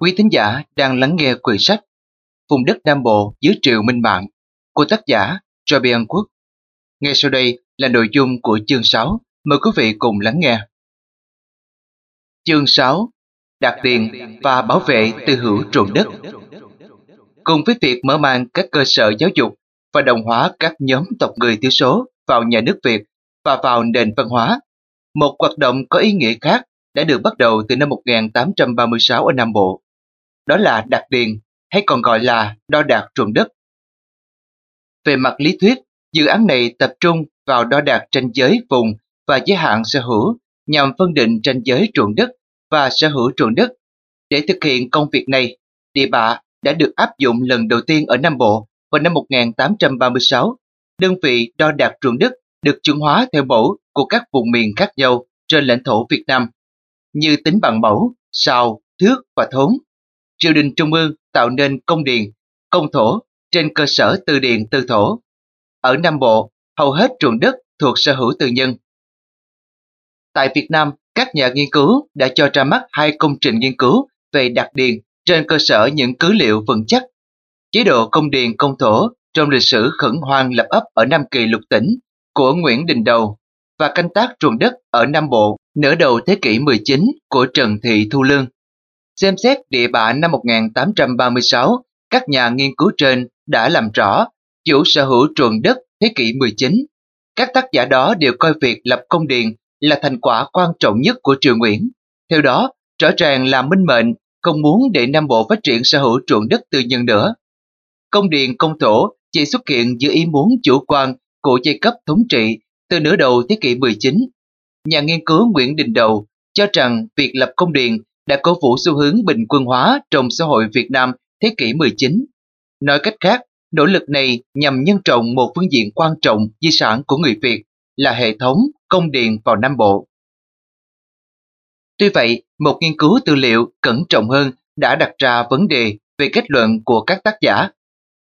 Quý thính giả đang lắng nghe quyển sách Vùng đất Nam Bộ dưới triệu minh mạng của tác giả Fabian Quốc. Ngay sau đây là nội dung của chương 6, mời quý vị cùng lắng nghe. Chương 6 Đạt tiền và bảo vệ tư hữu ruộng đất Cùng với việc mở mang các cơ sở giáo dục và đồng hóa các nhóm tộc người thiểu số vào nhà nước Việt và vào nền văn hóa, một hoạt động có ý nghĩa khác đã được bắt đầu từ năm 1836 ở Nam Bộ. Đó là đặt điền, hay còn gọi là đo đạc ruộng đất. Về mặt lý thuyết, dự án này tập trung vào đo đạc tranh giới vùng và giới hạn sở hữu nhằm phân định tranh giới ruộng đất và sở hữu ruộng đất. Để thực hiện công việc này, địa bạ đã được áp dụng lần đầu tiên ở Nam Bộ vào năm 1836. Đơn vị đo đạc ruộng đất được chuẩn hóa theo mẫu của các vùng miền khác nhau trên lãnh thổ Việt Nam như tính bằng mẫu, sào, thước và thốn. Triều đình Trung ương tạo nên công điền, công thổ trên cơ sở từ điền tư thổ. Ở Nam Bộ, hầu hết ruộng đất thuộc sở hữu tư nhân. Tại Việt Nam, các nhà nghiên cứu đã cho ra mắt hai công trình nghiên cứu về đặc điền trên cơ sở những cứ liệu vững chắc. Chế độ công điền công thổ trong lịch sử khẩn hoang lập ấp ở Nam Kỳ lục tỉnh của Nguyễn Đình Đầu và canh tác ruộng đất ở Nam Bộ nửa đầu thế kỷ 19 của Trần Thị Thu Lương. Xem xét địa bạ năm 1836, các nhà nghiên cứu trên đã làm rõ chủ sở hữu ruộng đất thế kỷ 19. Các tác giả đó đều coi việc lập công điện là thành quả quan trọng nhất của Triều Nguyễn. Theo đó, rõ ràng là minh mệnh không muốn để Nam Bộ phát triển sở hữu ruộng đất tư nhân nữa. Công điện công thổ chỉ xuất hiện giữa ý muốn chủ quan của giai cấp thống trị từ nửa đầu thế kỷ 19 nhà nghiên cứu Nguyễn Đình Đầu cho rằng việc lập công điện đã cố vũ xu hướng bình quân hóa trong xã hội Việt Nam thế kỷ 19. Nói cách khác, nỗ lực này nhằm nhân trọng một phương diện quan trọng di sản của người Việt là hệ thống công điện vào Nam Bộ. Tuy vậy, một nghiên cứu tư liệu cẩn trọng hơn đã đặt ra vấn đề về kết luận của các tác giả.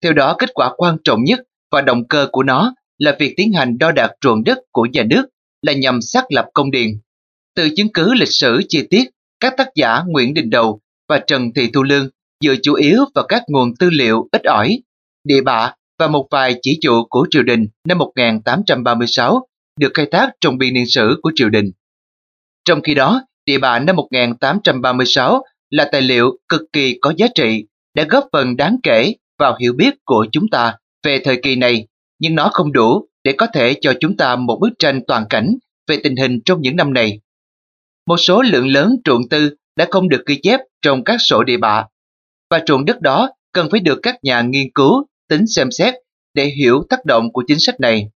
Theo đó, kết quả quan trọng nhất và động cơ của nó là việc tiến hành đo đạc ruộng đất của nhà nước là nhằm xác lập công điện. Từ chứng cứ lịch sử chi tiết, các tác giả Nguyễn Đình Đầu và Trần Thị Thu Lương dựa chủ yếu vào các nguồn tư liệu ít ỏi, địa bạ và một vài chỉ dụ của triều đình năm 1836 được khai thác trong biên niên sử của triều đình. Trong khi đó, địa bạ năm 1836 là tài liệu cực kỳ có giá trị đã góp phần đáng kể vào hiểu biết của chúng ta về thời kỳ này, nhưng nó không đủ để có thể cho chúng ta một bức tranh toàn cảnh về tình hình trong những năm này. Một số lượng lớn truộng tư đã không được ghi chép trong các sổ địa bạ, và truộng đất đó cần phải được các nhà nghiên cứu tính xem xét để hiểu tác động của chính sách này.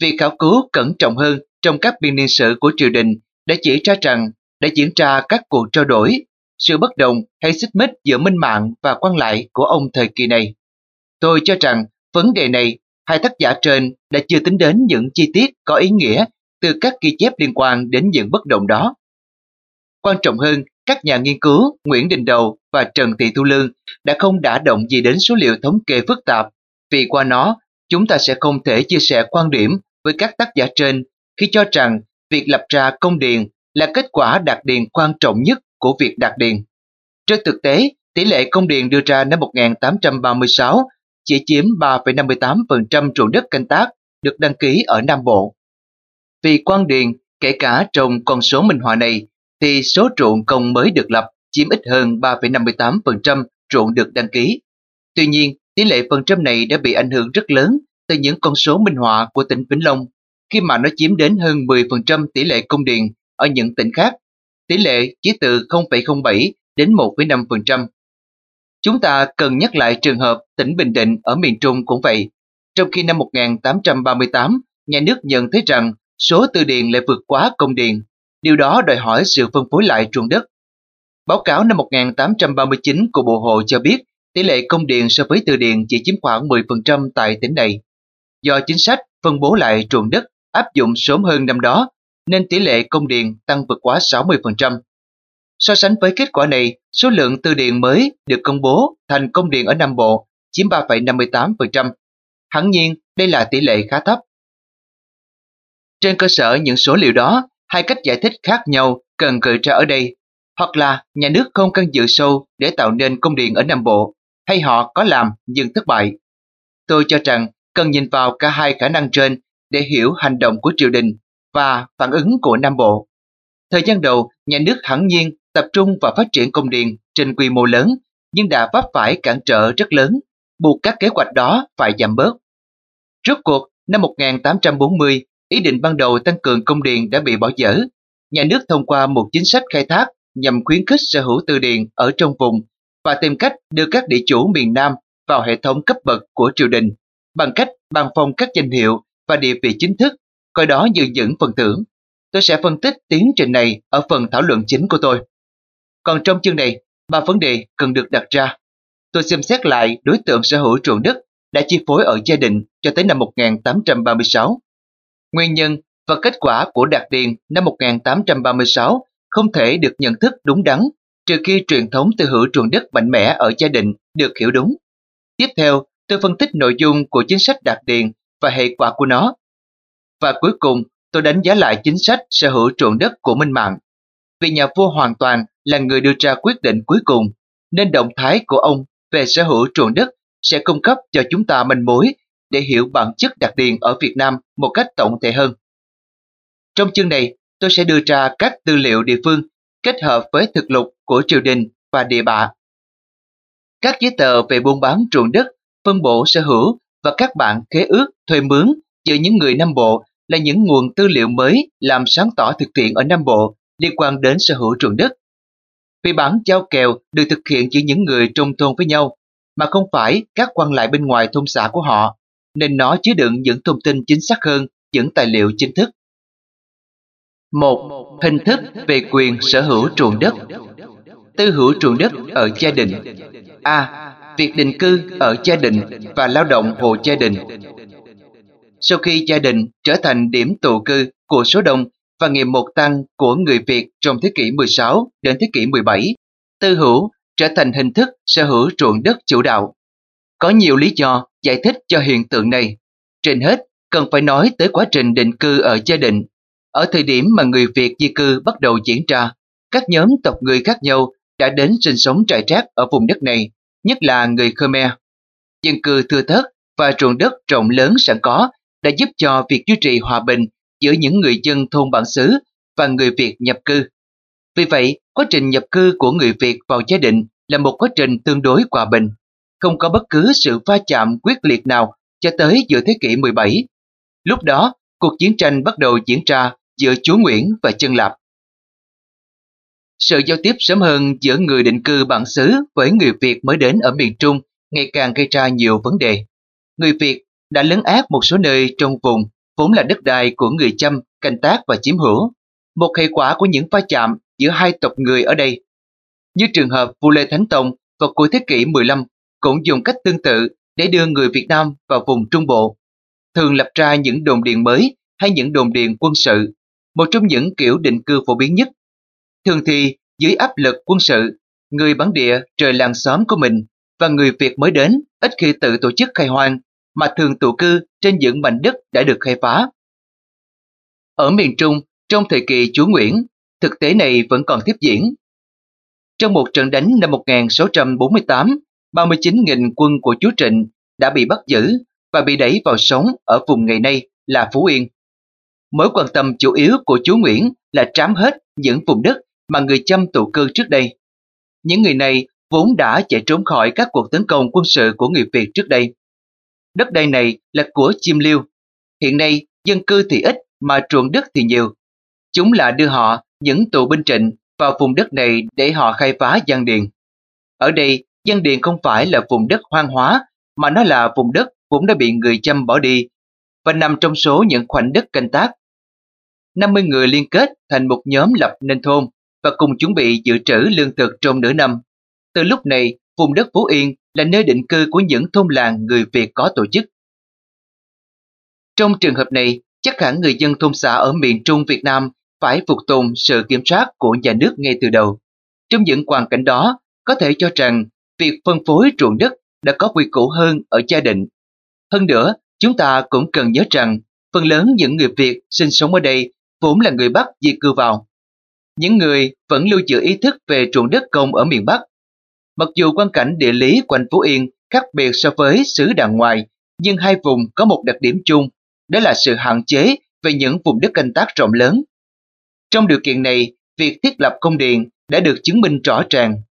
Việc khảo cứu cẩn trọng hơn trong các biên niên sử của triều đình đã chỉ ra rằng đã diễn ra các cuộc trao đổi, sự bất đồng hay xích mích giữa minh mạng và quan lại của ông thời kỳ này. Tôi cho rằng vấn đề này hai tác giả trên đã chưa tính đến những chi tiết có ý nghĩa từ các ghi chép liên quan đến những bất động đó. Quan trọng hơn, các nhà nghiên cứu Nguyễn Đình Đầu và Trần Thị Thu Lương đã không đả động gì đến số liệu thống kê phức tạp, vì qua nó, chúng ta sẽ không thể chia sẻ quan điểm với các tác giả trên khi cho rằng việc lập ra công điền là kết quả đạt điền quan trọng nhất của việc đạt điền. Trên thực tế, tỷ lệ công điền đưa ra năm 1836 chỉ chiếm 3,58% ruộng đất canh tác được đăng ký ở Nam Bộ. Vì quan điện kể cả trong con số minh họa này, thì số ruộng công mới được lập chiếm ít hơn 3,58% ruộng được đăng ký. Tuy nhiên, tỷ lệ phần trăm này đã bị ảnh hưởng rất lớn từ những con số minh họa của tỉnh Vĩnh Long, khi mà nó chiếm đến hơn 10% tỷ lệ công điện ở những tỉnh khác. Tỷ lệ chỉ từ 0,07 đến 1,5%. Chúng ta cần nhắc lại trường hợp tỉnh Bình Định ở miền Trung cũng vậy. Trong khi năm 1838, nhà nước nhận thấy rằng số từ điền lại vượt quá công điền, điều đó đòi hỏi sự phân phối lại ruộng đất. Báo cáo năm 1839 của Bộ Hộ cho biết tỷ lệ công điền so với từ điền chỉ chiếm khoảng 10% tại tỉnh này. Do chính sách phân bố lại ruộng đất áp dụng sớm hơn năm đó, nên tỷ lệ công điền tăng vượt quá 60%. So sánh với kết quả này, số lượng từ điền mới được công bố thành công điện ở Nam Bộ chiếm 3,58%. Hẳn nhiên, đây là tỷ lệ khá thấp. Trên cơ sở những số liệu đó, hai cách giải thích khác nhau cần gợi ra ở đây. Hoặc là nhà nước không căn dự sâu để tạo nên công điện ở Nam Bộ, hay họ có làm nhưng thất bại. Tôi cho rằng cần nhìn vào cả hai khả năng trên để hiểu hành động của triều đình và phản ứng của Nam Bộ. Thời gian đầu, nhà nước hẳn nhiên tập trung vào phát triển công điện trên quy mô lớn, nhưng đã vấp phải cản trở rất lớn, buộc các kế hoạch đó phải giảm bớt. Rốt cuộc, năm 1840, ý định ban đầu tăng cường công điện đã bị bỏ dở. Nhà nước thông qua một chính sách khai thác nhằm khuyến khích sở hữu từ điện ở trong vùng và tìm cách đưa các địa chủ miền Nam vào hệ thống cấp bậc của triều đình bằng cách ban phong các danh hiệu và địa vị chính thức, coi đó như những phần thưởng. Tôi sẽ phân tích tiến trình này ở phần thảo luận chính của tôi. Còn trong chương này, ba vấn đề cần được đặt ra. Tôi xem xét lại đối tượng sở hữu ruộng đất đã chi phối ở gia đình cho tới năm 1836. Nguyên nhân và kết quả của Đạt Điền năm 1836 không thể được nhận thức đúng đắn trừ khi truyền thống tư hữu ruộng đất mạnh mẽ ở gia đình được hiểu đúng. Tiếp theo, tôi phân tích nội dung của chính sách Đạt Điền và hệ quả của nó. Và cuối cùng, tôi đánh giá lại chính sách sở hữu ruộng đất của Minh Mạng. Vì nhà vua hoàn toàn là người đưa ra quyết định cuối cùng, nên động thái của ông về sở hữu ruộng đất sẽ cung cấp cho chúng ta manh mối để hiểu bản chất đặc điền ở Việt Nam một cách tổng thể hơn. Trong chương này, tôi sẽ đưa ra các tư liệu địa phương kết hợp với thực lục của triều đình và địa bạ. Các giấy tờ về buôn bán ruộng đất, phân bổ sở hữu và các bản kế ước thuê mướn giữa những người Nam Bộ là những nguồn tư liệu mới làm sáng tỏ thực tiễn ở Nam Bộ liên quan đến sở hữu ruộng đất. Vì bản giao kèo được thực hiện giữa những người trong thôn với nhau, mà không phải các quan lại bên ngoài thôn xã của họ, nên nó chứa đựng những thông tin chính xác hơn những tài liệu chính thức. Một Hình thức về quyền sở hữu ruộng đất Tư hữu ruộng đất ở gia đình A. Việc định cư ở gia đình và lao động hộ gia đình Sau khi gia đình trở thành điểm tụ cư của số đông và ngày một tăng của người Việt trong thế kỷ 16 đến thế kỷ 17, tư hữu trở thành hình thức sở hữu ruộng đất chủ đạo. Có nhiều lý do giải thích cho hiện tượng này. Trên hết, cần phải nói tới quá trình định cư ở gia đình. Ở thời điểm mà người Việt di cư bắt đầu diễn ra, các nhóm tộc người khác nhau đã đến sinh sống trải trác ở vùng đất này, nhất là người Khmer. Dân cư thưa thớt và ruộng đất rộng lớn sẵn có đã giúp cho việc duy trì hòa bình giữa những người dân thôn bản xứ và người Việt nhập cư. Vì vậy, quá trình nhập cư của người Việt vào gia đình là một quá trình tương đối hòa bình, không có bất cứ sự va chạm quyết liệt nào cho tới giữa thế kỷ 17. Lúc đó, cuộc chiến tranh bắt đầu diễn ra giữa chúa Nguyễn và chân Lạp. Sự giao tiếp sớm hơn giữa người định cư bản xứ với người Việt mới đến ở miền Trung ngày càng gây ra nhiều vấn đề. Người Việt đã lấn át một số nơi trong vùng vốn là đất đai của người Chăm canh tác và chiếm hữu, một hệ quả của những va chạm giữa hai tộc người ở đây. Như trường hợp vua Lê Thánh Tông vào cuối thế kỷ 15 cũng dùng cách tương tự để đưa người Việt Nam vào vùng Trung Bộ, thường lập ra những đồn điền mới hay những đồn điền quân sự, một trong những kiểu định cư phổ biến nhất. Thường thì dưới áp lực quân sự, người bản địa trời làng xóm của mình và người Việt mới đến ít khi tự tổ chức khai hoang mà thường tụ cư trên những mảnh đất đã được khai phá. Ở miền Trung, trong thời kỳ chúa Nguyễn, thực tế này vẫn còn tiếp diễn. Trong một trận đánh năm 1648, 39.000 quân của chúa Trịnh đã bị bắt giữ và bị đẩy vào sống ở vùng ngày nay là Phú Yên. Mối quan tâm chủ yếu của chúa Nguyễn là trám hết những vùng đất mà người chăm tụ cư trước đây. Những người này vốn đã chạy trốn khỏi các cuộc tấn công quân sự của người Việt trước đây. Đất đai này là của chim liêu. Hiện nay, dân cư thì ít mà ruộng đất thì nhiều. Chúng là đưa họ, những tù binh trịnh, vào vùng đất này để họ khai phá gian Điền. Ở đây, Dân Điền không phải là vùng đất hoang hóa, mà nó là vùng đất vốn đã bị người chăm bỏ đi và nằm trong số những khoảnh đất canh tác. 50 người liên kết thành một nhóm lập nên thôn và cùng chuẩn bị dự trữ lương thực trong nửa năm. Từ lúc này, vùng đất Phú Yên là nơi định cư của những thôn làng người Việt có tổ chức. Trong trường hợp này, chắc hẳn người dân thôn xã ở miền Trung Việt Nam phải phục tùng sự kiểm soát của nhà nước ngay từ đầu. Trong những hoàn cảnh đó, có thể cho rằng việc phân phối ruộng đất đã có quy củ hơn ở gia đình. Hơn nữa, chúng ta cũng cần nhớ rằng phần lớn những người Việt sinh sống ở đây vốn là người Bắc di cư vào. những người vẫn lưu giữ ý thức về ruộng đất công ở miền Bắc. Mặc dù quan cảnh địa lý quanh Phú Yên khác biệt so với xứ đàng ngoài, nhưng hai vùng có một đặc điểm chung, đó là sự hạn chế về những vùng đất canh tác rộng lớn. Trong điều kiện này, việc thiết lập công điện đã được chứng minh rõ ràng.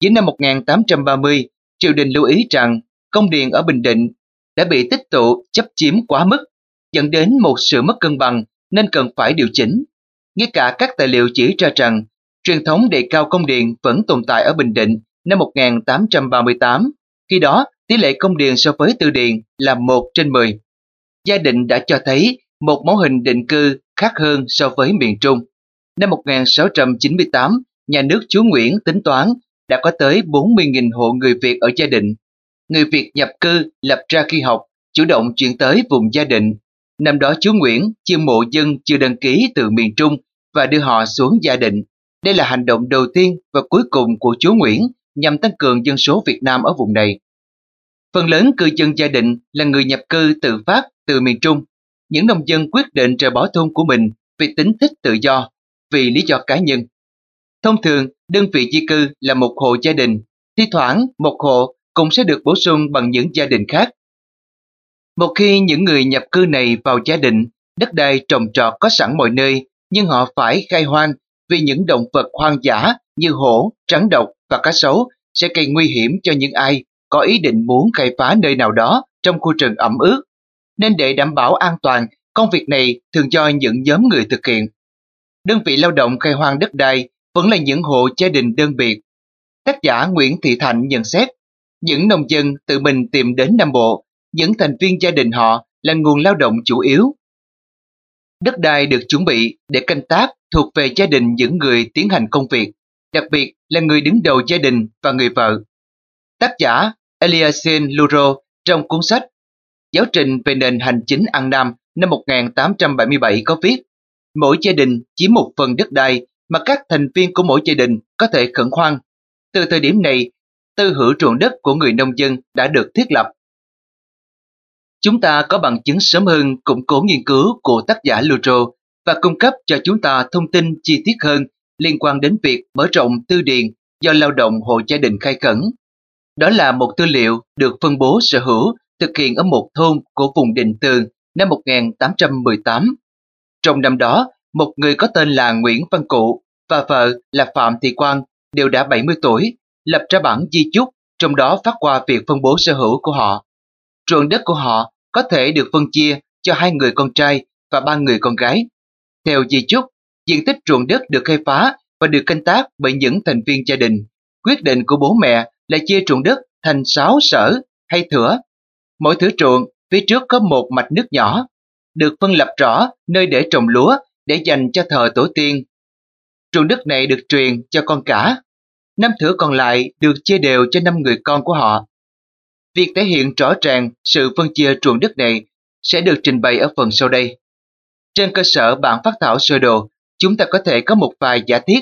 Giữa năm 1830, triều đình lưu ý rằng công điện ở Bình Định đã bị tích tụ chấp chiếm quá mức, dẫn đến một sự mất cân bằng nên cần phải điều chỉnh. Ngay cả các tài liệu chỉ ra rằng truyền thống đề cao công điện vẫn tồn tại ở Bình Định năm 1838, khi đó tỷ lệ công điện so với tư điện là 1 trên 10. Gia định đã cho thấy một mẫu hình định cư khác hơn so với miền Trung. Năm 1698, nhà nước chúa Nguyễn tính toán đã có tới 40.000 hộ người Việt ở gia định. Người Việt nhập cư lập ra khi học, chủ động chuyển tới vùng gia định. Năm đó chúa Nguyễn chiêu mộ dân chưa đăng ký từ miền Trung và đưa họ xuống gia định. Đây là hành động đầu tiên và cuối cùng của chúa Nguyễn nhằm tăng cường dân số Việt Nam ở vùng này. Phần lớn cư dân gia định là người nhập cư tự phát từ miền Trung. Những nông dân quyết định rời bỏ thôn của mình vì tính thích tự do, vì lý do cá nhân. Thông thường, đơn vị di cư là một hộ gia đình, thi thoảng một hộ cũng sẽ được bổ sung bằng những gia đình khác. Một khi những người nhập cư này vào gia đình, đất đai trồng trọt có sẵn mọi nơi, nhưng họ phải khai hoang vì những động vật hoang dã như hổ, trắng độc và cá sấu sẽ gây nguy hiểm cho những ai có ý định muốn khai phá nơi nào đó trong khu rừng ẩm ướt. Nên để đảm bảo an toàn, công việc này thường do những nhóm người thực hiện. Đơn vị lao động khai hoang đất đai vẫn là những hộ gia đình đơn biệt. Tác giả Nguyễn Thị Thạnh nhận xét, những nông dân tự mình tìm đến Nam Bộ, những thành viên gia đình họ là nguồn lao động chủ yếu. Đất đai được chuẩn bị để canh tác thuộc về gia đình những người tiến hành công việc, đặc biệt là người đứng đầu gia đình và người vợ. Tác giả Eliasin Luro trong cuốn sách Giáo trình về nền hành chính An Nam năm 1877 có viết mỗi gia đình chiếm một phần đất đai mà các thành viên của mỗi gia đình có thể khẩn khoan. Từ thời điểm này, tư hữu ruộng đất của người nông dân đã được thiết lập. Chúng ta có bằng chứng sớm hơn củng cố nghiên cứu của tác giả Lutro và cung cấp cho chúng ta thông tin chi tiết hơn liên quan đến việc mở rộng tư điền do lao động hộ gia đình khai khẩn. Đó là một tư liệu được phân bố sở hữu thực hiện ở một thôn của vùng Định Tường năm 1818. Trong năm đó, một người có tên là Nguyễn Văn Cụ và vợ là Phạm Thị Quang đều đã 70 tuổi, lập ra bản di chúc, trong đó phát qua việc phân bố sở hữu của họ. Ruộng đất của họ có thể được phân chia cho hai người con trai và ba người con gái. Theo di chúc, diện tích ruộng đất được khai phá và được canh tác bởi những thành viên gia đình. Quyết định của bố mẹ là chia ruộng đất thành 6 sở hay thửa. Mỗi thửa ruộng phía trước có một mạch nước nhỏ, được phân lập rõ nơi để trồng lúa để dành cho thờ tổ tiên. Ruộng đất này được truyền cho con cả. Năm thửa còn lại được chia đều cho năm người con của họ. Việc thể hiện rõ ràng sự phân chia ruộng đất này sẽ được trình bày ở phần sau đây. Trên cơ sở bản phát thảo sơ đồ, chúng ta có thể có một vài giả thiết.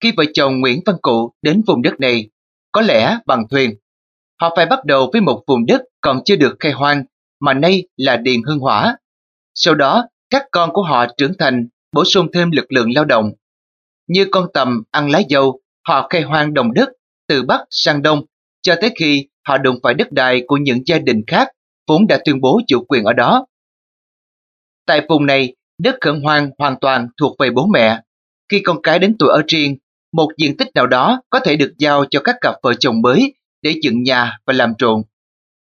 Khi vợ chồng Nguyễn Văn Cụ đến vùng đất này, có lẽ bằng thuyền. Họ phải bắt đầu với một vùng đất còn chưa được khai hoang, mà nay là Điền Hương Hỏa. Sau đó, các con của họ trưởng thành bổ sung thêm lực lượng lao động. Như con tầm ăn lá dâu, họ khai hoang đồng đất từ Bắc sang Đông cho tới khi họ đụng phải đất đai của những gia đình khác vốn đã tuyên bố chủ quyền ở đó. Tại vùng này, đất khẩn hoang hoàn toàn thuộc về bố mẹ. Khi con cái đến tuổi ở riêng, một diện tích nào đó có thể được giao cho các cặp vợ chồng mới để dựng nhà và làm ruộng.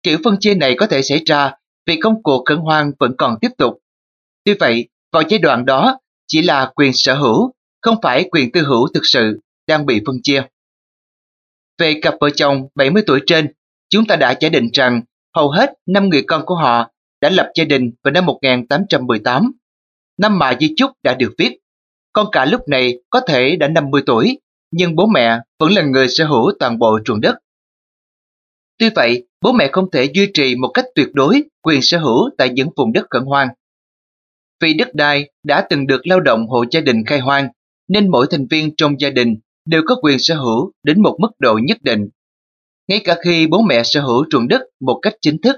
Kiểu phân chia này có thể xảy ra vì công cuộc khẩn hoang vẫn còn tiếp tục. Tuy vậy, vào giai đoạn đó, chỉ là quyền sở hữu, không phải quyền tư hữu thực sự đang bị phân chia. Về cặp vợ chồng 70 tuổi trên, chúng ta đã giả định rằng hầu hết 5 người con của họ đã lập gia đình vào năm 1818. Năm mà di chúc đã được viết. Con cả lúc này có thể đã 50 tuổi, nhưng bố mẹ vẫn là người sở hữu toàn bộ ruộng đất. Tuy vậy, bố mẹ không thể duy trì một cách tuyệt đối quyền sở hữu tại những vùng đất khẩn hoang vì đất đai đã từng được lao động hộ gia đình khai hoang, nên mỗi thành viên trong gia đình đều có quyền sở hữu đến một mức độ nhất định. Ngay cả khi bố mẹ sở hữu ruộng đất một cách chính thức.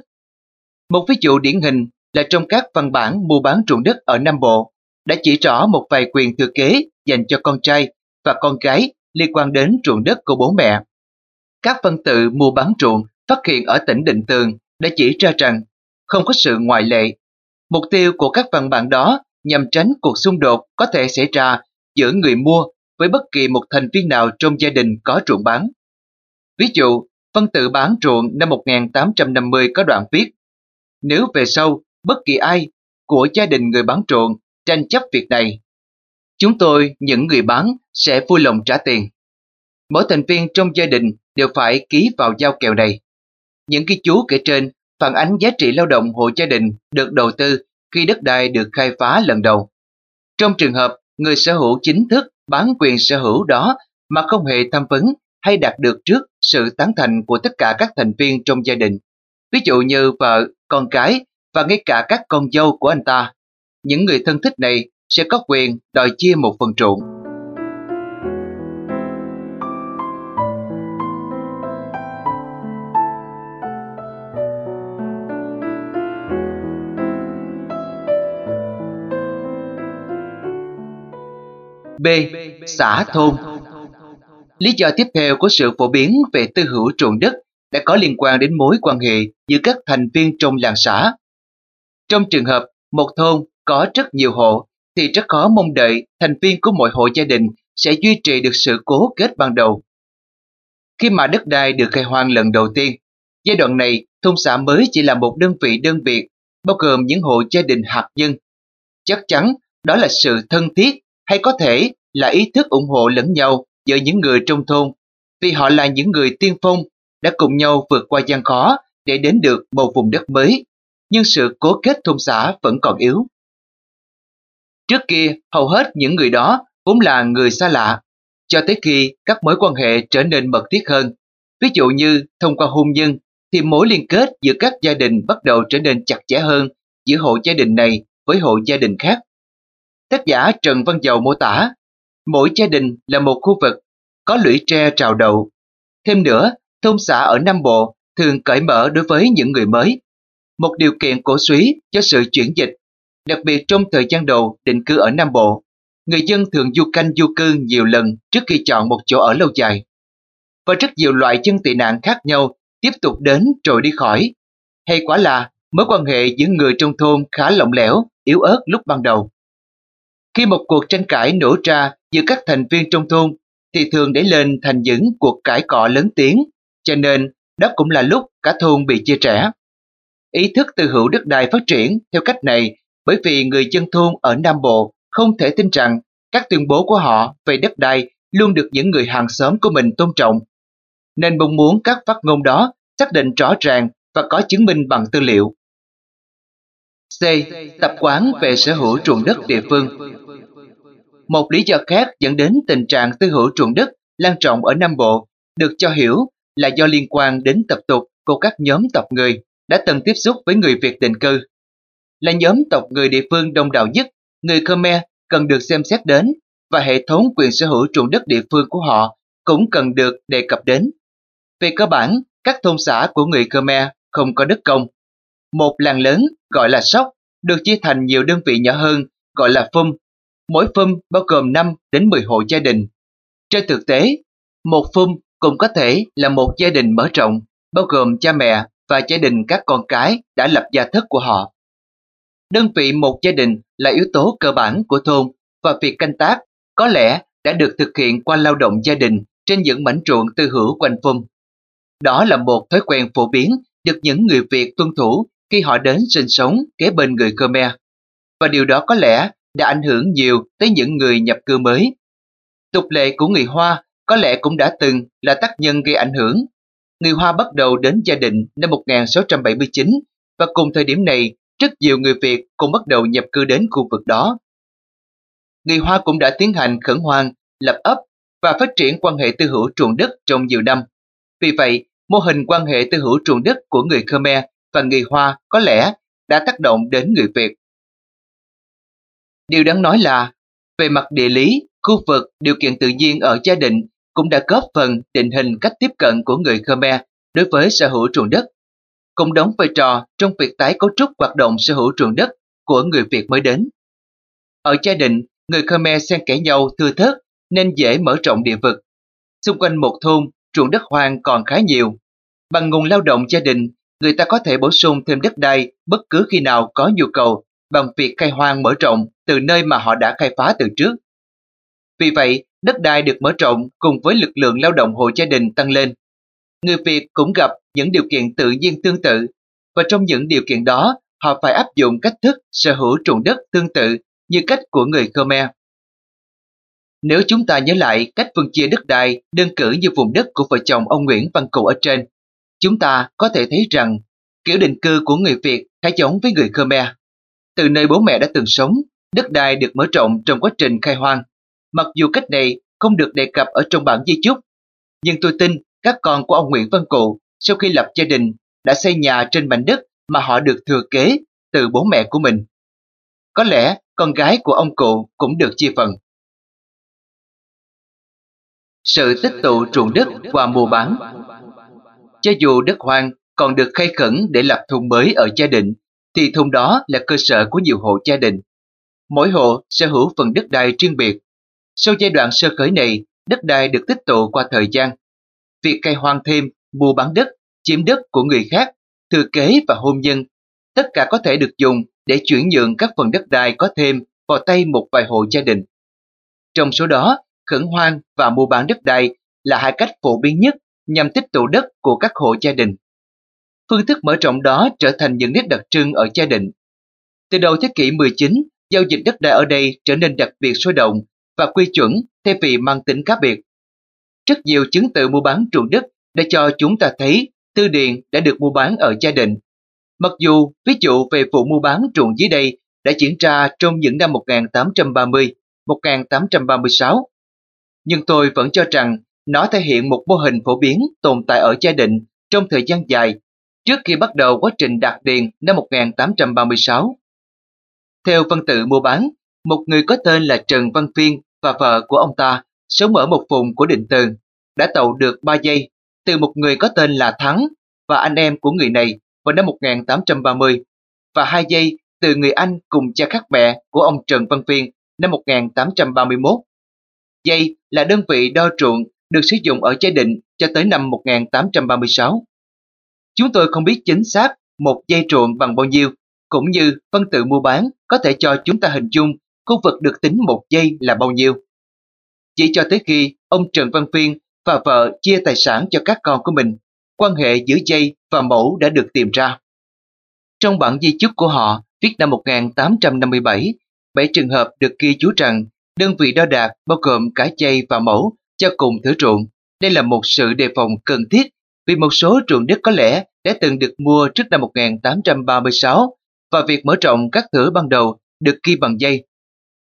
Một ví dụ điển hình là trong các văn bản mua bán ruộng đất ở Nam Bộ đã chỉ rõ một vài quyền thừa kế dành cho con trai và con gái liên quan đến ruộng đất của bố mẹ. Các phân tự mua bán ruộng phát hiện ở tỉnh Định Tường đã chỉ ra rằng không có sự ngoại lệ. Mục tiêu của các văn bản đó nhằm tránh cuộc xung đột có thể xảy ra giữa người mua với bất kỳ một thành viên nào trong gia đình có ruộng bán. Ví dụ, phân tự bán ruộng năm 1850 có đoạn viết Nếu về sau, bất kỳ ai của gia đình người bán ruộng tranh chấp việc này, chúng tôi, những người bán, sẽ vui lòng trả tiền. Mỗi thành viên trong gia đình đều phải ký vào giao kèo này. Những ghi chú kể trên phản ánh giá trị lao động hộ gia đình được đầu tư khi đất đai được khai phá lần đầu. Trong trường hợp người sở hữu chính thức bán quyền sở hữu đó mà không hề tham vấn hay đạt được trước sự tán thành của tất cả các thành viên trong gia đình, ví dụ như vợ, con cái và ngay cả các con dâu của anh ta. Những người thân thích này sẽ có quyền đòi chia một phần ruộng. B. Xã thôn Lý do tiếp theo của sự phổ biến về tư hữu ruộng đất đã có liên quan đến mối quan hệ giữa các thành viên trong làng xã. Trong trường hợp một thôn có rất nhiều hộ thì rất khó mong đợi thành viên của mỗi hộ gia đình sẽ duy trì được sự cố kết ban đầu. Khi mà đất đai được khai hoang lần đầu tiên, giai đoạn này thôn xã mới chỉ là một đơn vị đơn vị bao gồm những hộ gia đình hạt nhân. Chắc chắn đó là sự thân thiết hay có thể là ý thức ủng hộ lẫn nhau giữa những người trong thôn, vì họ là những người tiên phong đã cùng nhau vượt qua gian khó để đến được một vùng đất mới, nhưng sự cố kết thôn xã vẫn còn yếu. Trước kia, hầu hết những người đó vốn là người xa lạ, cho tới khi các mối quan hệ trở nên mật thiết hơn. Ví dụ như thông qua hôn nhân, thì mối liên kết giữa các gia đình bắt đầu trở nên chặt chẽ hơn giữa hộ gia đình này với hộ gia đình khác. Tác giả Trần Văn Dầu mô tả, mỗi gia đình là một khu vực, có lũy tre trào đậu. Thêm nữa, thôn xã ở Nam Bộ thường cởi mở đối với những người mới. Một điều kiện cổ suý cho sự chuyển dịch, đặc biệt trong thời gian đầu định cư ở Nam Bộ, người dân thường du canh du cư nhiều lần trước khi chọn một chỗ ở lâu dài. Và rất nhiều loại chân tị nạn khác nhau tiếp tục đến rồi đi khỏi. Hay quả là mối quan hệ giữa người trong thôn khá lỏng lẻo, yếu ớt lúc ban đầu. Khi một cuộc tranh cãi nổ ra giữa các thành viên trong thôn thì thường để lên thành những cuộc cãi cọ lớn tiếng, cho nên đó cũng là lúc cả thôn bị chia rẽ. Ý thức từ hữu đất đai phát triển theo cách này bởi vì người dân thôn ở Nam Bộ không thể tin rằng các tuyên bố của họ về đất đai luôn được những người hàng xóm của mình tôn trọng. Nên mong muốn các phát ngôn đó xác định rõ ràng và có chứng minh bằng tư liệu. C. Tập quán về sở hữu ruộng đất địa phương một lý do khác dẫn đến tình trạng tư hữu ruộng đất lan rộng ở Nam Bộ được cho hiểu là do liên quan đến tập tục của các nhóm tộc người đã từng tiếp xúc với người Việt định cư. Là nhóm tộc người địa phương đông đảo nhất, người Khmer cần được xem xét đến và hệ thống quyền sở hữu ruộng đất địa phương của họ cũng cần được đề cập đến. Về cơ bản, các thôn xã của người Khmer không có đất công. Một làng lớn gọi là sóc được chia thành nhiều đơn vị nhỏ hơn gọi là phum Mỗi phum bao gồm 5 đến 10 hộ gia đình. Trên thực tế, một phum cũng có thể là một gia đình mở rộng, bao gồm cha mẹ và gia đình các con cái đã lập gia thất của họ. Đơn vị một gia đình là yếu tố cơ bản của thôn và việc canh tác có lẽ đã được thực hiện qua lao động gia đình trên những mảnh ruộng tư hữu quanh phum. Đó là một thói quen phổ biến được những người Việt tuân thủ khi họ đến sinh sống kế bên người Khmer. Và điều đó có lẽ đã ảnh hưởng nhiều tới những người nhập cư mới. Tục lệ của người Hoa có lẽ cũng đã từng là tác nhân gây ảnh hưởng. Người Hoa bắt đầu đến gia đình năm 1679 và cùng thời điểm này rất nhiều người Việt cũng bắt đầu nhập cư đến khu vực đó. Người Hoa cũng đã tiến hành khẩn hoang, lập ấp và phát triển quan hệ tư hữu truồng đất trong nhiều năm. Vì vậy, mô hình quan hệ tư hữu truồng đất của người Khmer và người Hoa có lẽ đã tác động đến người Việt Điều đáng nói là, về mặt địa lý, khu vực, điều kiện tự nhiên ở gia đình cũng đã góp phần định hình cách tiếp cận của người Khmer đối với sở hữu ruộng đất, cũng đóng vai trò trong việc tái cấu trúc hoạt động sở hữu ruộng đất của người Việt mới đến. Ở gia đình, người Khmer xen kẽ nhau thưa thớt nên dễ mở rộng địa vực. Xung quanh một thôn, ruộng đất hoang còn khá nhiều. Bằng nguồn lao động gia đình, người ta có thể bổ sung thêm đất đai bất cứ khi nào có nhu cầu bằng việc khai hoang mở rộng từ nơi mà họ đã khai phá từ trước. Vì vậy, đất đai được mở rộng cùng với lực lượng lao động hộ gia đình tăng lên. Người Việt cũng gặp những điều kiện tự nhiên tương tự, và trong những điều kiện đó, họ phải áp dụng cách thức sở hữu ruộng đất tương tự như cách của người Khmer. Nếu chúng ta nhớ lại cách phân chia đất đai đơn cử như vùng đất của vợ chồng ông Nguyễn Văn Cụ ở trên, chúng ta có thể thấy rằng kiểu định cư của người Việt khá giống với người Khmer. Từ nơi bố mẹ đã từng sống, đất đai được mở rộng trong quá trình khai hoang. Mặc dù cách này không được đề cập ở trong bản di chúc, nhưng tôi tin các con của ông Nguyễn Văn Cụ sau khi lập gia đình đã xây nhà trên mảnh đất mà họ được thừa kế từ bố mẹ của mình. Có lẽ con gái của ông cụ cũng được chia phần. Sự tích tụ ruộng đất qua mua bán cho dù đất hoang còn được khai khẩn để lập thôn mới ở gia đình, thì thôn đó là cơ sở của nhiều hộ gia đình. Mỗi hộ sở hữu phần đất đai riêng biệt. Sau giai đoạn sơ khởi này, đất đai được tích tụ qua thời gian. Việc khai hoang thêm, mua bán đất, chiếm đất của người khác, thừa kế và hôn nhân, tất cả có thể được dùng để chuyển nhượng các phần đất đai có thêm vào tay một vài hộ gia đình. Trong số đó, khẩn hoang và mua bán đất đai là hai cách phổ biến nhất nhằm tích tụ đất của các hộ gia đình. Phương thức mở rộng đó trở thành những nét đặc trưng ở gia đình. Từ đầu thế kỷ 19, giao dịch đất đai ở đây trở nên đặc biệt sôi động và quy chuẩn thay vì mang tính cá biệt. Rất nhiều chứng tự mua bán ruộng đất đã cho chúng ta thấy tư điền đã được mua bán ở gia đình. Mặc dù ví dụ về vụ mua bán ruộng dưới đây đã diễn ra trong những năm 1830, 1836, nhưng tôi vẫn cho rằng nó thể hiện một mô hình phổ biến tồn tại ở gia đình trong thời gian dài trước khi bắt đầu quá trình đạt điền năm 1836. Theo văn tự mua bán, một người có tên là Trần Văn Phiên và vợ của ông ta sống ở một vùng của định tường, đã tậu được 3 giây từ một người có tên là Thắng và anh em của người này vào năm 1830 và hai giây từ người anh cùng cha khác mẹ của ông Trần Văn Phiên năm 1831. Giây là đơn vị đo ruộng được sử dụng ở gia đình cho tới năm 1836. Chúng tôi không biết chính xác một dây trộn bằng bao nhiêu, cũng như phân tự mua bán có thể cho chúng ta hình dung khu vực được tính một giây là bao nhiêu. Chỉ cho tới khi ông Trần Văn Phiên và vợ chia tài sản cho các con của mình, quan hệ giữa dây và mẫu đã được tìm ra. Trong bản di chúc của họ, viết năm 1857, bảy trường hợp được ghi chú rằng đơn vị đo đạc bao gồm cả dây và mẫu cho cùng thửa ruộng. Đây là một sự đề phòng cần thiết vì một số ruộng đất có lẽ đã từng được mua trước năm 1836 và việc mở rộng các thửa ban đầu được ghi bằng dây.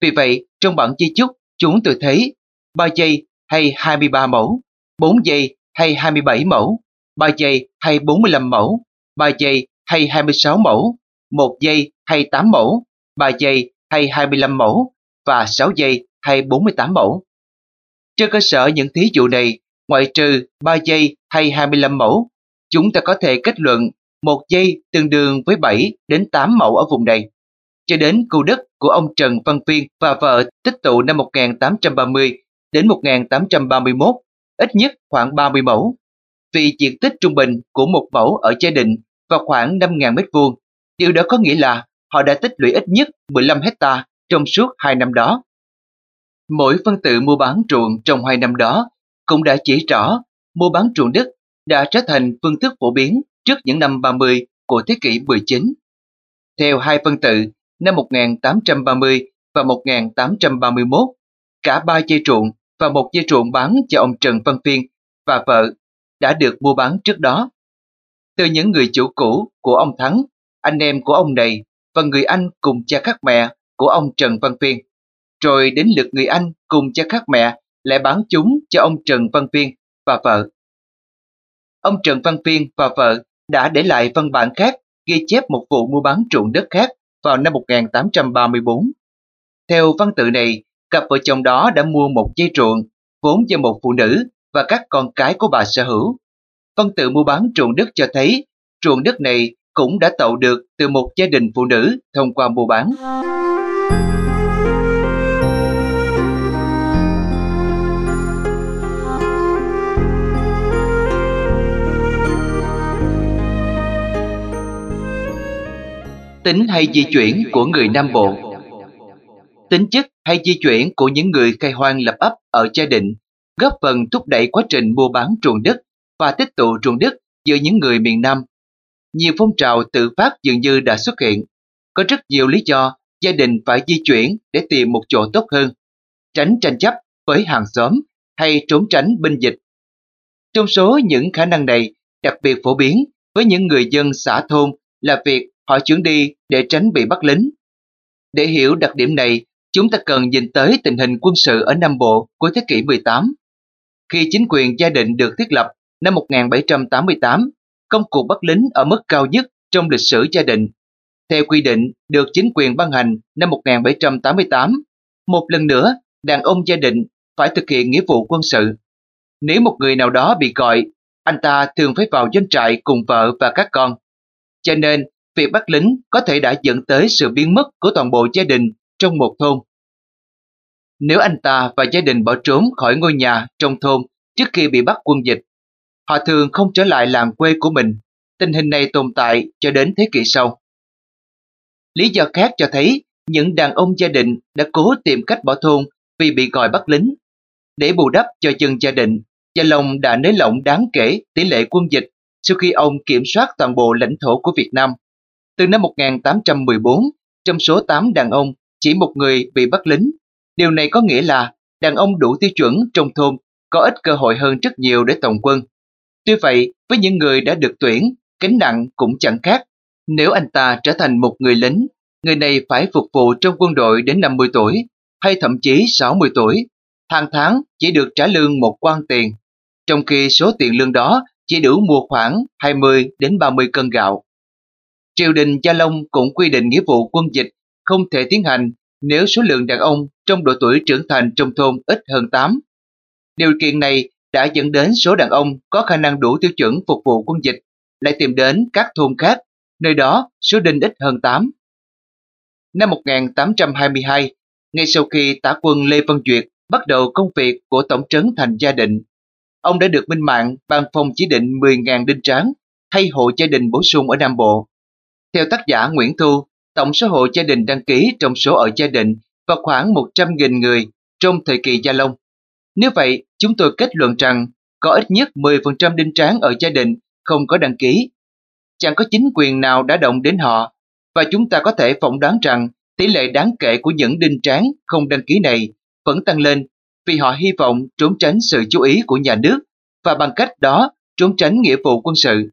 Vì vậy, trong bản chi chúc, chúng tôi thấy 3 dây hay 23 mẫu, 4 dây hay 27 mẫu, 3 dây hay 45 mẫu, 3 dây hay 26 mẫu, 1 dây hay 8 mẫu, 3 dây hay 25 mẫu và 6 dây hay 48 mẫu. Trên cơ sở những thí dụ này, ngoại trừ 3 giây hay 25 mẫu, chúng ta có thể kết luận một giây tương đương với 7 đến 8 mẫu ở vùng này. Cho đến khu đất của ông Trần Văn Phiên và vợ tích tụ năm 1830 đến 1831, ít nhất khoảng 30 mẫu. Vì diện tích trung bình của một mẫu ở gia đình vào khoảng 5.000 m2, điều đó có nghĩa là họ đã tích lũy ít nhất 15 hecta trong suốt hai năm đó. Mỗi phân tự mua bán ruộng trong hai năm đó cũng đã chỉ rõ mua bán ruộng đất đã trở thành phương thức phổ biến trước những năm 30 của thế kỷ 19. Theo hai phân tự, năm 1830 và 1831, cả ba dây ruộng và một dây ruộng bán cho ông Trần Văn Phiên và vợ đã được mua bán trước đó. Từ những người chủ cũ của ông Thắng, anh em của ông này và người anh cùng cha khác mẹ của ông Trần Văn Phiên, rồi đến lượt người anh cùng cha khác mẹ lại bán chúng cho ông Trần Văn Viên và vợ. Ông Trần Văn Viên và vợ đã để lại văn bản khác ghi chép một vụ mua bán ruộng đất khác vào năm 1834. Theo văn tự này, cặp vợ chồng đó đã mua một dây ruộng vốn do một phụ nữ và các con cái của bà sở hữu. Văn tự mua bán ruộng đất cho thấy ruộng đất này cũng đã tậu được từ một gia đình phụ nữ thông qua mua bán. Tính hay di chuyển của người Nam Bộ Tính chất hay di chuyển của những người khai hoang lập ấp ở gia định góp phần thúc đẩy quá trình mua bán ruộng đất và tích tụ ruộng đất giữa những người miền Nam. Nhiều phong trào tự phát dường như đã xuất hiện. Có rất nhiều lý do gia đình phải di chuyển để tìm một chỗ tốt hơn, tránh tranh chấp với hàng xóm hay trốn tránh binh dịch. Trong số những khả năng này, đặc biệt phổ biến với những người dân xã thôn là việc họ chuyển đi để tránh bị bắt lính. Để hiểu đặc điểm này, chúng ta cần nhìn tới tình hình quân sự ở Nam Bộ cuối thế kỷ 18. Khi chính quyền gia định được thiết lập năm 1788, công cuộc bắt lính ở mức cao nhất trong lịch sử gia định. Theo quy định được chính quyền ban hành năm 1788, một lần nữa đàn ông gia định phải thực hiện nghĩa vụ quân sự. Nếu một người nào đó bị gọi, anh ta thường phải vào doanh trại cùng vợ và các con. Cho nên, việc bắt lính có thể đã dẫn tới sự biến mất của toàn bộ gia đình trong một thôn. Nếu anh ta và gia đình bỏ trốn khỏi ngôi nhà trong thôn trước khi bị bắt quân dịch, họ thường không trở lại làng quê của mình. Tình hình này tồn tại cho đến thế kỷ sau. Lý do khác cho thấy những đàn ông gia đình đã cố tìm cách bỏ thôn vì bị gọi bắt lính. Để bù đắp cho chân gia đình, Gia Long đã nới lỏng đáng kể tỷ lệ quân dịch sau khi ông kiểm soát toàn bộ lãnh thổ của Việt Nam. Từ năm 1814, trong số 8 đàn ông, chỉ một người bị bắt lính. Điều này có nghĩa là đàn ông đủ tiêu chuẩn trong thôn có ít cơ hội hơn rất nhiều để tổng quân. Tuy vậy, với những người đã được tuyển, cánh nặng cũng chẳng khác. Nếu anh ta trở thành một người lính, người này phải phục vụ trong quân đội đến 50 tuổi, hay thậm chí 60 tuổi. Hàng tháng chỉ được trả lương một quan tiền, trong khi số tiền lương đó chỉ đủ mua khoảng 20 đến 30 cân gạo. Triều đình Gia Long cũng quy định nghĩa vụ quân dịch không thể tiến hành nếu số lượng đàn ông trong độ tuổi trưởng thành trong thôn ít hơn 8. Điều kiện này đã dẫn đến số đàn ông có khả năng đủ tiêu chuẩn phục vụ quân dịch lại tìm đến các thôn khác, nơi đó số đinh ít hơn 8. Năm 1822, ngay sau khi tả quân Lê Văn Duyệt bắt đầu công việc của Tổng trấn Thành Gia Định, ông đã được Minh Mạng ban phong chỉ định 10.000 đinh tráng thay hộ gia đình bổ sung ở Nam Bộ. Theo tác giả Nguyễn Thu, tổng số hộ gia đình đăng ký trong số ở gia đình vào khoảng 100.000 người trong thời kỳ Gia Long. Nếu vậy, chúng tôi kết luận rằng có ít nhất 10% đinh tráng ở gia đình không có đăng ký. Chẳng có chính quyền nào đã động đến họ, và chúng ta có thể phỏng đoán rằng tỷ lệ đáng kể của những đinh tráng không đăng ký này vẫn tăng lên vì họ hy vọng trốn tránh sự chú ý của nhà nước và bằng cách đó trốn tránh nghĩa vụ quân sự.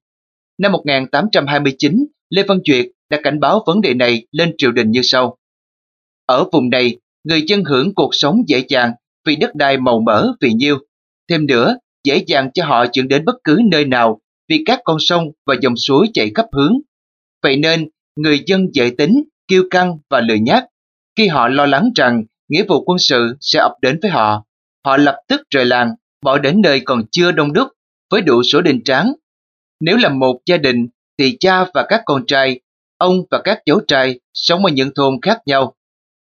Năm 1829, Lê Văn Duyệt đã cảnh báo vấn đề này lên triều đình như sau. Ở vùng này, người dân hưởng cuộc sống dễ dàng vì đất đai màu mỡ vì nhiêu. Thêm nữa, dễ dàng cho họ chuyển đến bất cứ nơi nào vì các con sông và dòng suối chảy khắp hướng. Vậy nên, người dân dễ tính, kiêu căng và lười nhác. Khi họ lo lắng rằng nghĩa vụ quân sự sẽ ập đến với họ, họ lập tức rời làng, bỏ đến nơi còn chưa đông đúc với đủ số đình tráng. Nếu là một gia đình thì cha và các con trai, ông và các cháu trai sống ở những thôn khác nhau.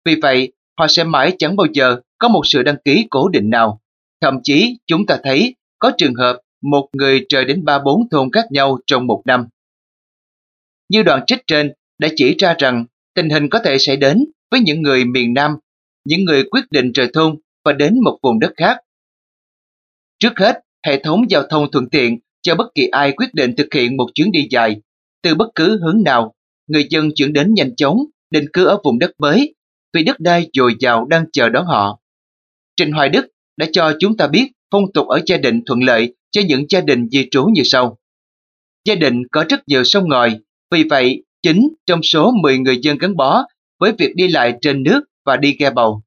Vì vậy, họ sẽ mãi chẳng bao giờ có một sự đăng ký cố định nào. Thậm chí chúng ta thấy có trường hợp một người trời đến ba bốn thôn khác nhau trong một năm. Như đoạn trích trên đã chỉ ra rằng tình hình có thể xảy đến với những người miền Nam, những người quyết định rời thôn và đến một vùng đất khác. Trước hết, hệ thống giao thông thuận tiện cho bất kỳ ai quyết định thực hiện một chuyến đi dài, từ bất cứ hướng nào, người dân chuyển đến nhanh chóng, định cư ở vùng đất mới, vì đất đai dồi dào đang chờ đón họ. Trình Hoài Đức đã cho chúng ta biết phong tục ở gia đình thuận lợi cho những gia đình di trú như sau. Gia đình có rất nhiều sông ngòi, vì vậy chính trong số 10 người dân gắn bó với việc đi lại trên nước và đi ghe bầu.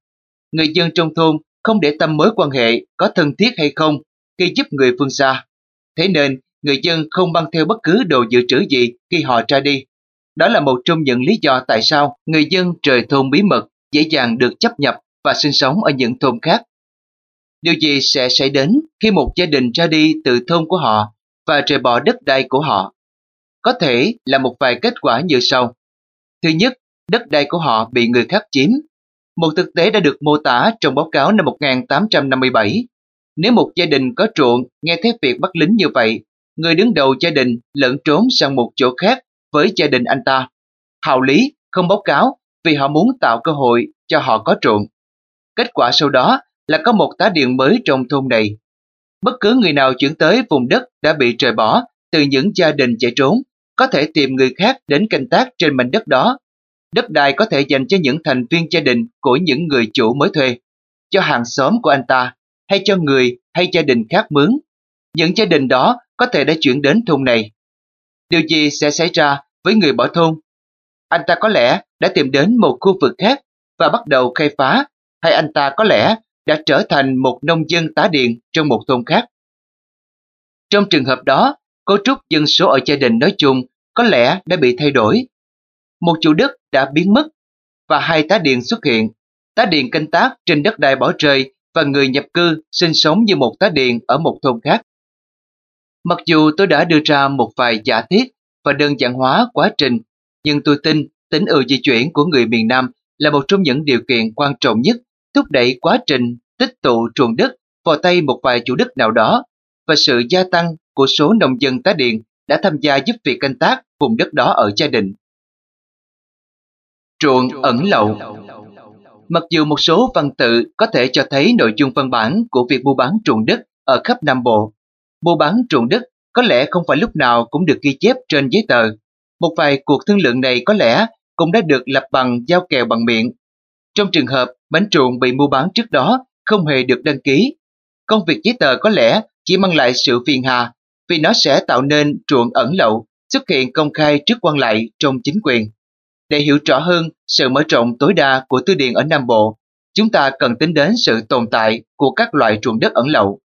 Người dân trong thôn không để tâm mối quan hệ có thân thiết hay không khi giúp người phương xa. Thế nên, người dân không mang theo bất cứ đồ dự trữ gì khi họ ra đi. Đó là một trong những lý do tại sao người dân trời thôn bí mật dễ dàng được chấp nhập và sinh sống ở những thôn khác. Điều gì sẽ xảy đến khi một gia đình ra đi từ thôn của họ và rời bỏ đất đai của họ? Có thể là một vài kết quả như sau. Thứ nhất, đất đai của họ bị người khác chiếm. Một thực tế đã được mô tả trong báo cáo năm 1857 nếu một gia đình có truộng nghe thấy việc bắt lính như vậy, người đứng đầu gia đình lẫn trốn sang một chỗ khác với gia đình anh ta. hào lý, không báo cáo vì họ muốn tạo cơ hội cho họ có ruộng. Kết quả sau đó là có một tá điện mới trong thôn này. Bất cứ người nào chuyển tới vùng đất đã bị trời bỏ từ những gia đình chạy trốn có thể tìm người khác đến canh tác trên mảnh đất đó. Đất đai có thể dành cho những thành viên gia đình của những người chủ mới thuê, cho hàng xóm của anh ta, hay cho người hay gia đình khác mướn. Những gia đình đó có thể đã chuyển đến thôn này. Điều gì sẽ xảy ra với người bỏ thôn? Anh ta có lẽ đã tìm đến một khu vực khác và bắt đầu khai phá, hay anh ta có lẽ đã trở thành một nông dân tá điện trong một thôn khác. Trong trường hợp đó, cấu trúc dân số ở gia đình nói chung có lẽ đã bị thay đổi. Một chủ đất đã biến mất và hai tá điện xuất hiện. Tá điện canh tác trên đất đai bỏ rơi và người nhập cư sinh sống như một tá điện ở một thôn khác. Mặc dù tôi đã đưa ra một vài giả thiết và đơn giản hóa quá trình, nhưng tôi tin tính ưu di chuyển của người miền Nam là một trong những điều kiện quan trọng nhất thúc đẩy quá trình tích tụ ruộng đất vào tay một vài chủ đất nào đó và sự gia tăng của số nông dân tá điện đã tham gia giúp việc canh tác vùng đất đó ở gia đình. Ruộng ẩn lậu Mặc dù một số văn tự có thể cho thấy nội dung văn bản của việc mua bán ruộng đất ở khắp Nam Bộ, mua bán ruộng đất có lẽ không phải lúc nào cũng được ghi chép trên giấy tờ. Một vài cuộc thương lượng này có lẽ cũng đã được lập bằng giao kèo bằng miệng. Trong trường hợp bánh ruộng bị mua bán trước đó không hề được đăng ký, công việc giấy tờ có lẽ chỉ mang lại sự phiền hà vì nó sẽ tạo nên ruộng ẩn lậu xuất hiện công khai trước quan lại trong chính quyền. Để hiểu rõ hơn sự mở rộng tối đa của tư điện ở Nam Bộ, chúng ta cần tính đến sự tồn tại của các loại ruộng đất ẩn lậu.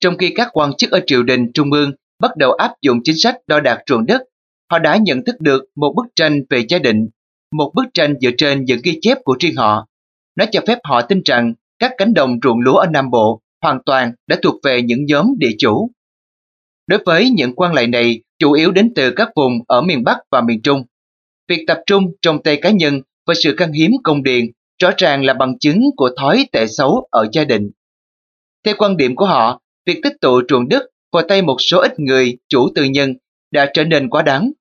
Trong khi các quan chức ở triều đình trung ương bắt đầu áp dụng chính sách đo đạc ruộng đất, họ đã nhận thức được một bức tranh về gia định, một bức tranh dựa trên những ghi chép của riêng họ. Nó cho phép họ tin rằng các cánh đồng ruộng lúa ở Nam Bộ hoàn toàn đã thuộc về những nhóm địa chủ. Đối với những quan lại này chủ yếu đến từ các vùng ở miền Bắc và miền Trung. Việc tập trung trong tay cá nhân và sự khan hiếm công điện rõ ràng là bằng chứng của thói tệ xấu ở gia đình. Theo quan điểm của họ, việc tích tụ ruộng đất vào tay một số ít người chủ tư nhân đã trở nên quá đáng.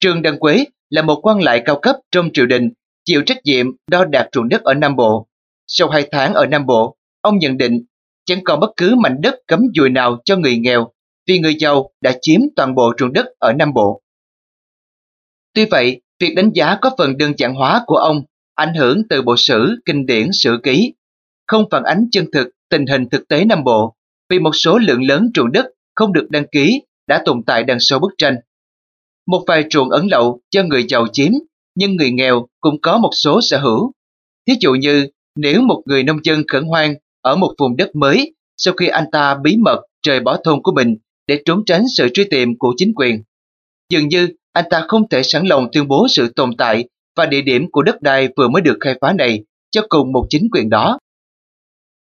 Trương Đăng Quế là một quan lại cao cấp trong triều đình, chịu trách nhiệm đo đạc ruộng đất ở Nam Bộ. Sau hai tháng ở Nam Bộ, ông nhận định chẳng còn bất cứ mảnh đất cấm dùi nào cho người nghèo vì người giàu đã chiếm toàn bộ ruộng đất ở Nam Bộ. Tuy vậy, việc đánh giá có phần đơn giản hóa của ông ảnh hưởng từ bộ sử, kinh điển, sử ký, không phản ánh chân thực tình hình thực tế Nam Bộ vì một số lượng lớn ruộng đất không được đăng ký đã tồn tại đằng sau bức tranh. Một vài ruộng ấn lậu cho người giàu chiếm, nhưng người nghèo cũng có một số sở hữu. Thí dụ như nếu một người nông dân khẩn hoang ở một vùng đất mới sau khi anh ta bí mật rời bỏ thôn của mình để trốn tránh sự truy tìm của chính quyền. Dường như anh ta không thể sẵn lòng tuyên bố sự tồn tại và địa điểm của đất đai vừa mới được khai phá này cho cùng một chính quyền đó.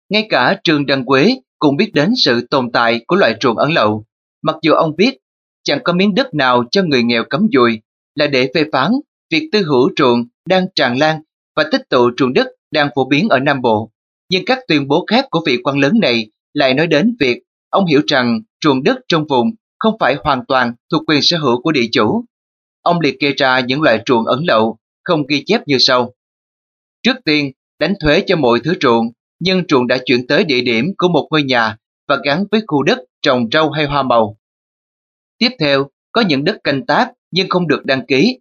Ngay cả Trương Đăng Quế cũng biết đến sự tồn tại của loại ruộng ẩn lậu, mặc dù ông biết chẳng có miếng đất nào cho người nghèo cấm dùi là để phê phán việc tư hữu ruộng đang tràn lan và tích tụ ruộng đất đang phổ biến ở Nam Bộ. Nhưng các tuyên bố khác của vị quan lớn này lại nói đến việc ông hiểu rằng ruộng đất trong vùng không phải hoàn toàn thuộc quyền sở hữu của địa chủ. Ông liệt kê ra những loại ruộng ẩn lậu, không ghi chép như sau. Trước tiên, đánh thuế cho mọi thứ ruộng, nhưng ruộng đã chuyển tới địa điểm của một ngôi nhà và gắn với khu đất trồng rau hay hoa màu. Tiếp theo, có những đất canh tác nhưng không được đăng ký.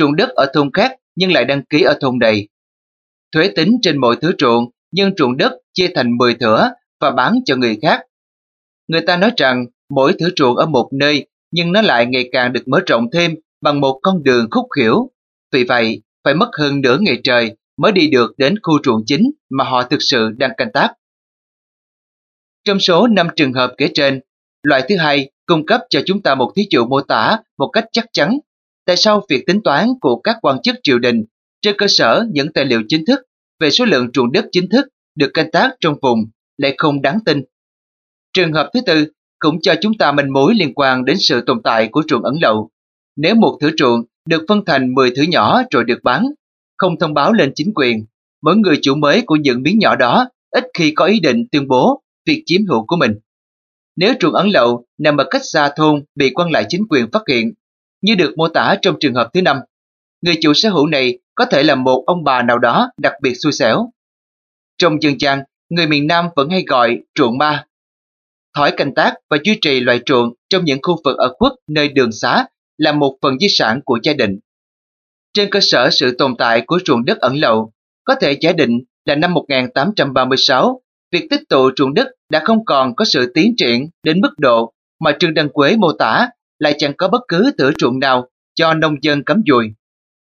Ruộng đất ở thôn khác nhưng lại đăng ký ở thôn đầy. Thuế tính trên mọi thứ ruộng nhưng ruộng đất chia thành 10 thửa và bán cho người khác. Người ta nói rằng mỗi thử ruộng ở một nơi nhưng nó lại ngày càng được mở rộng thêm bằng một con đường khúc khỉu. Vì vậy, phải mất hơn nửa ngày trời mới đi được đến khu ruộng chính mà họ thực sự đang canh tác. Trong số 5 trường hợp kể trên, loại thứ hai cung cấp cho chúng ta một thí dụ mô tả một cách chắc chắn tại sao việc tính toán của các quan chức triều đình trên cơ sở những tài liệu chính thức về số lượng ruộng đất chính thức được canh tác trong vùng lại không đáng tin. Trường hợp thứ tư cũng cho chúng ta manh mối liên quan đến sự tồn tại của trường ẩn lậu. Nếu một thử trường được phân thành 10 thử nhỏ rồi được bán, không thông báo lên chính quyền, mỗi người chủ mới của những miếng nhỏ đó ít khi có ý định tuyên bố việc chiếm hữu của mình. Nếu trường ẩn lậu nằm ở cách xa thôn bị quan lại chính quyền phát hiện, như được mô tả trong trường hợp thứ năm. Người chủ sở hữu này có thể là một ông bà nào đó đặc biệt xui xẻo. Trong dân gian, người miền Nam vẫn hay gọi truộng ma. Thói canh tác và duy trì loại truộng trong những khu vực ở khuất nơi đường xá là một phần di sản của gia đình. Trên cơ sở sự tồn tại của ruộng đất ẩn lậu, có thể giả định là năm 1836, việc tích tụ ruộng đất đã không còn có sự tiến triển đến mức độ mà Trương Đăng Quế mô tả lại chẳng có bất cứ thửa ruộng nào cho nông dân cấm dùi.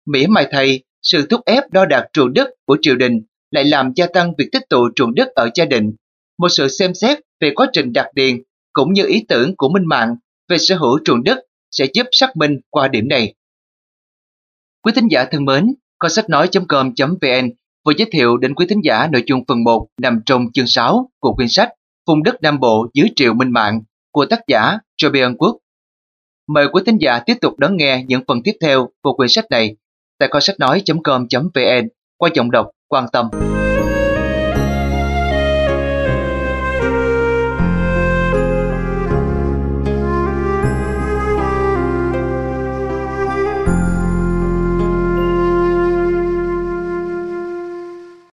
Mỉa mai thầy, sự thúc ép đo đạc ruộng đất của triều đình lại làm gia tăng việc tích tụ ruộng đất ở gia đình. Một sự xem xét về quá trình đặt điền cũng như ý tưởng của Minh Mạng về sở hữu ruộng đất sẽ giúp xác minh qua điểm này. Quý thính giả thân mến, con sách nói.com.vn vừa giới thiệu đến quý thính giả nội dung phần 1 nằm trong chương 6 của quyển sách Vùng đất Nam Bộ dưới triều minh mạng của tác giả Jobian Quốc. Mời quý thính giả tiếp tục đón nghe những phần tiếp theo của quyển sách này tại con sách nói.com.vn qua giọng đọc quan tâm.